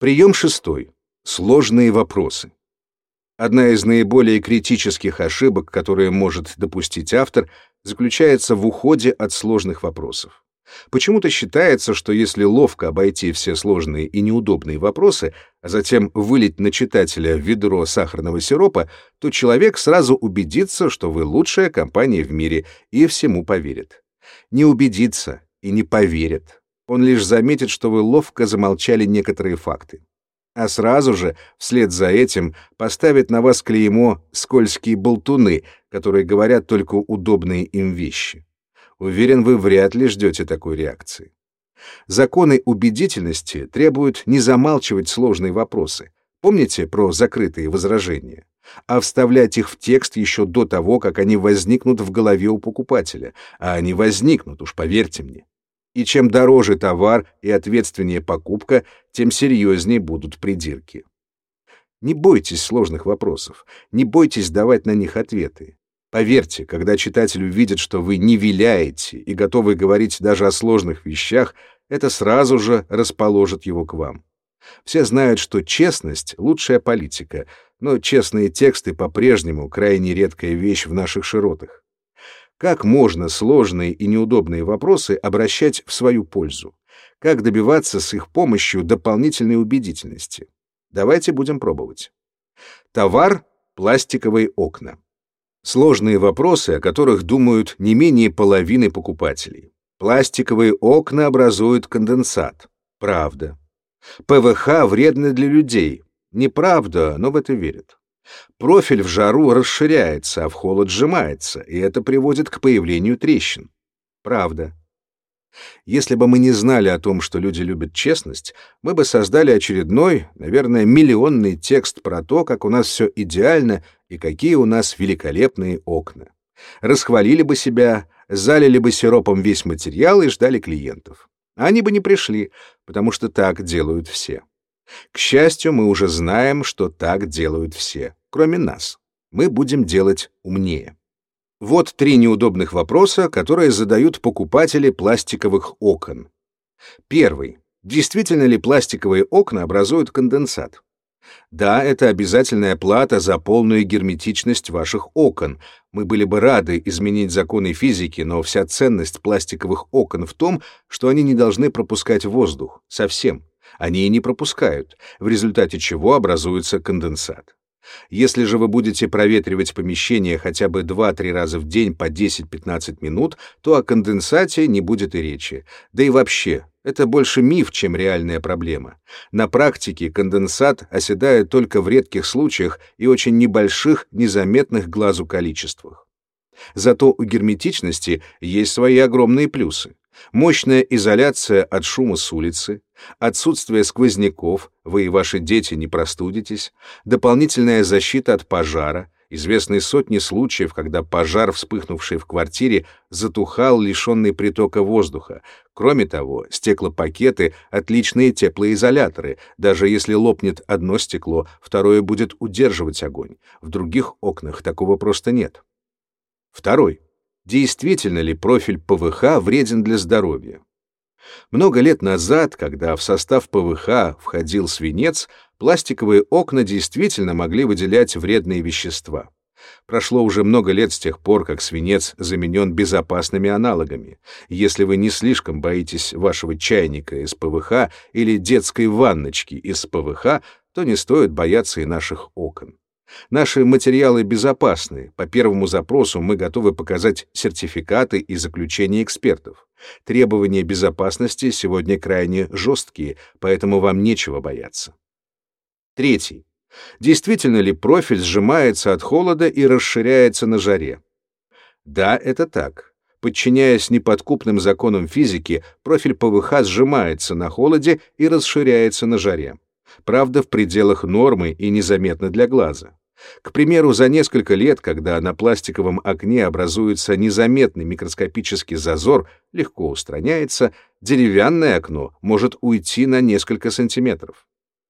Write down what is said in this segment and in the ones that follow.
Прием шестой. Сложные вопросы. Одна из наиболее критических ошибок, которые может допустить автор, заключается в уходе от сложных вопросов. Почему-то считается, что если ловко обойти все сложные и неудобные вопросы, а затем вылить на читателя ведро сахарного сиропа, то человек сразу убедится, что вы лучшая компания в мире и всему поверит. Не убедится и не поверит. Он лишь заметит, что вы ловко замолчали некоторые факты. А сразу же, вслед за этим, поставит на вас клеймо «скользкие болтуны», которые говорят только удобные им вещи. Уверен, вы вряд ли ждете такой реакции. Законы убедительности требуют не замалчивать сложные вопросы. Помните про закрытые возражения? А вставлять их в текст еще до того, как они возникнут в голове у покупателя. А они возникнут, уж поверьте мне. И чем дороже товар и ответственнее покупка, тем серьезнее будут придирки. Не бойтесь сложных вопросов, не бойтесь давать на них ответы. Поверьте, когда читатель увидит, что вы не виляете и готовы говорить даже о сложных вещах, это сразу же расположит его к вам. Все знают, что честность — лучшая политика, но честные тексты по-прежнему крайне редкая вещь в наших широтах. Как можно сложные и неудобные вопросы обращать в свою пользу? Как добиваться с их помощью дополнительной убедительности? Давайте будем пробовать. Товар — пластиковые окна. Сложные вопросы, о которых думают не менее половины покупателей. Пластиковые окна образуют конденсат. Правда. ПВХ вредны для людей. Неправда, но в это верят. Профиль в жару расширяется, а в холод сжимается, и это приводит к появлению трещин. Правда. Если бы мы не знали о том, что люди любят честность, мы бы создали очередной, наверное, миллионный текст про то, как у нас все идеально и какие у нас великолепные окна. Расхвалили бы себя, залили бы сиропом весь материал и ждали клиентов. Они бы не пришли, потому что так делают все. К счастью, мы уже знаем, что так делают все, кроме нас. Мы будем делать умнее. Вот три неудобных вопроса, которые задают покупатели пластиковых окон. Первый. Действительно ли пластиковые окна образуют конденсат? Да, это обязательная плата за полную герметичность ваших окон. Мы были бы рады изменить законы физики, но вся ценность пластиковых окон в том, что они не должны пропускать воздух. Совсем. Они и не пропускают, в результате чего образуется конденсат. Если же вы будете проветривать помещение хотя бы 2-3 раза в день по 10-15 минут, то о конденсате не будет и речи. Да и вообще, это больше миф, чем реальная проблема. На практике конденсат оседает только в редких случаях и очень небольших, незаметных глазу количествах. Зато у герметичности есть свои огромные плюсы. Мощная изоляция от шума с улицы, отсутствие сквозняков, вы и ваши дети не простудитесь, дополнительная защита от пожара, известны сотни случаев, когда пожар, вспыхнувший в квартире, затухал, лишенный притока воздуха. Кроме того, стеклопакеты — отличные теплоизоляторы. Даже если лопнет одно стекло, второе будет удерживать огонь. В других окнах такого просто нет. Второй действительно ли профиль ПВХ вреден для здоровья. Много лет назад, когда в состав ПВХ входил свинец, пластиковые окна действительно могли выделять вредные вещества. Прошло уже много лет с тех пор, как свинец заменен безопасными аналогами. Если вы не слишком боитесь вашего чайника из ПВХ или детской ванночки из ПВХ, то не стоит бояться и наших окон. Наши материалы безопасны. По первому запросу мы готовы показать сертификаты и заключения экспертов. Требования безопасности сегодня крайне жесткие, поэтому вам нечего бояться. Третий. Действительно ли профиль сжимается от холода и расширяется на жаре? Да, это так. Подчиняясь неподкупным законам физики, профиль ПВХ сжимается на холоде и расширяется на жаре. Правда, в пределах нормы и незаметно для глаза. К примеру, за несколько лет, когда на пластиковом окне образуется незаметный микроскопический зазор, легко устраняется, деревянное окно может уйти на несколько сантиметров.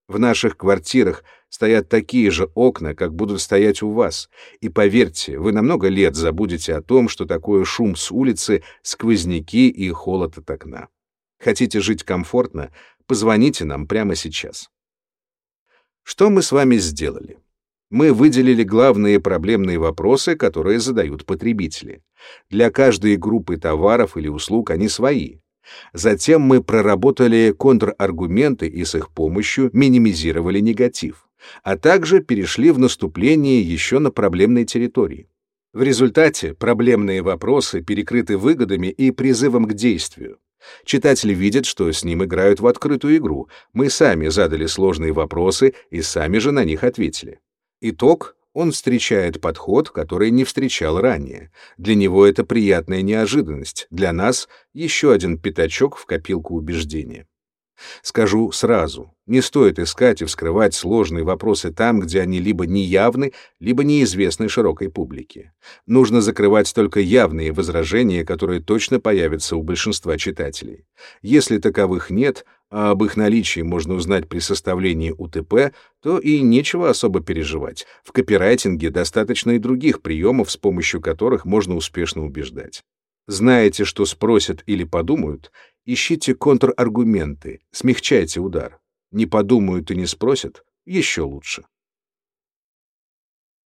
В наших квартирах стоят такие же окна, как будут стоять у вас, и поверьте, вы на много лет забудете о том, что такое шум с улицы, сквозняки и холод от окна. Хотите жить комфортно? Позвоните нам прямо сейчас. Что мы с вами сделали? Мы выделили главные проблемные вопросы, которые задают потребители. Для каждой группы товаров или услуг они свои. Затем мы проработали контраргументы и с их помощью минимизировали негатив, а также перешли в наступление еще на проблемной территории. В результате проблемные вопросы перекрыты выгодами и призывом к действию. Читатель видит, что с ним играют в открытую игру. Мы сами задали сложные вопросы и сами же на них ответили. Итог он встречает подход, который не встречал ранее. Для него это приятная неожиданность, для нас еще один пятачок в копилку убеждения. Скажу сразу, не стоит искать и вскрывать сложные вопросы там, где они либо неявны, либо неизвестны широкой публике. Нужно закрывать только явные возражения, которые точно появятся у большинства читателей. Если таковых нет, а об их наличии можно узнать при составлении УТП, то и нечего особо переживать. В копирайтинге достаточно и других приемов, с помощью которых можно успешно убеждать. Знаете, что спросят или подумают, ищите контраргументы, смягчайте удар. Не подумают и не спросят, еще лучше.